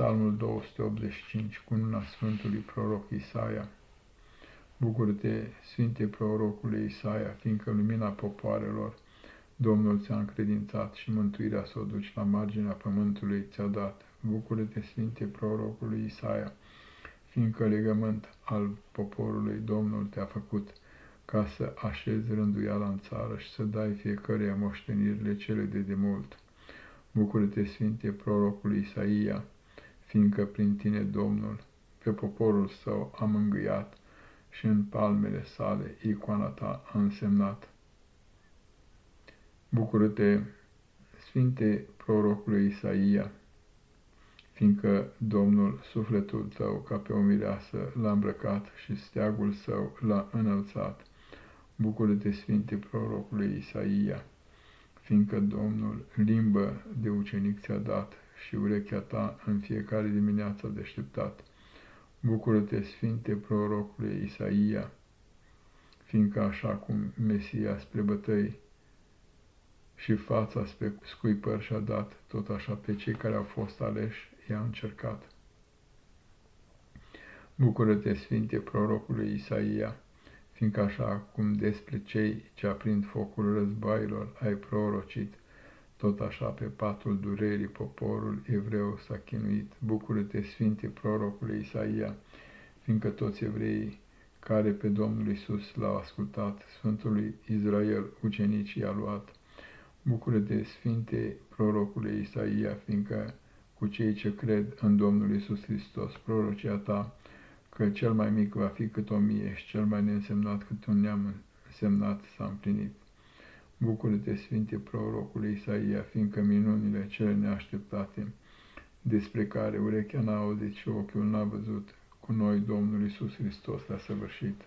Psalmul 285, cununa Sfântului Proroc Isaia. Bucură-te, Sfinte Prorocule Isaia, fiindcă lumina popoarelor Domnul ți-a încredințat și mântuirea să o duci la marginea pământului ți-a dat. Bucură-te, Sfinte Prorocule Isaia, fiindcă legământ al poporului Domnul te-a făcut, ca să așezi rânduiala în țară și să dai fiecăreia moștenirile cele de demult. Bucură-te, Sfinte Prorocului Isaia, fiindcă prin tine Domnul pe poporul său a mângâiat și în palmele sale icoana ta a însemnat. Bucură-te, Sfinte Prorocului Isaia, fiindcă Domnul sufletul tău ca pe o mireasă l-a îmbrăcat și steagul său l-a înălțat. Bucură-te, Sfinte Prorocului Isaia, fiindcă Domnul limbă de ucenic ți-a dat și urechea ta în fiecare dimineață a deșteptat. Bucură-te, Sfinte Prorocule Isaia, fiindcă așa cum Mesia spre bătăi și fața spre scuipări și-a dat, tot așa pe cei care au fost aleși i-a încercat. Bucură-te, Sfinte Prorocule Isaia, fiindcă așa cum despre cei ce aprind focul războaiilor ai prorocit, tot așa pe patul durerii poporul evreu s-a chinuit. Bucură-te, Sfinte Prorocule Isaia, fiindcă toți evreii care pe Domnul Isus l-au ascultat, Sfântului Israel ucenicii a luat. Bucură-te, Sfinte Prorocule Isaia, fiindcă cu cei ce cred în Domnul Isus Hristos, prorocia ta, că cel mai mic va fi cât o mie și cel mai neînsemnat cât un neam însemnat s-a împlinit. Bucură-te, Sfinte Prorocule Isaia, fiindcă minunile cele neașteptate, despre care urechea n-a auzit și ochiul n-a văzut, cu noi Domnul Isus Hristos le-a săvârșit.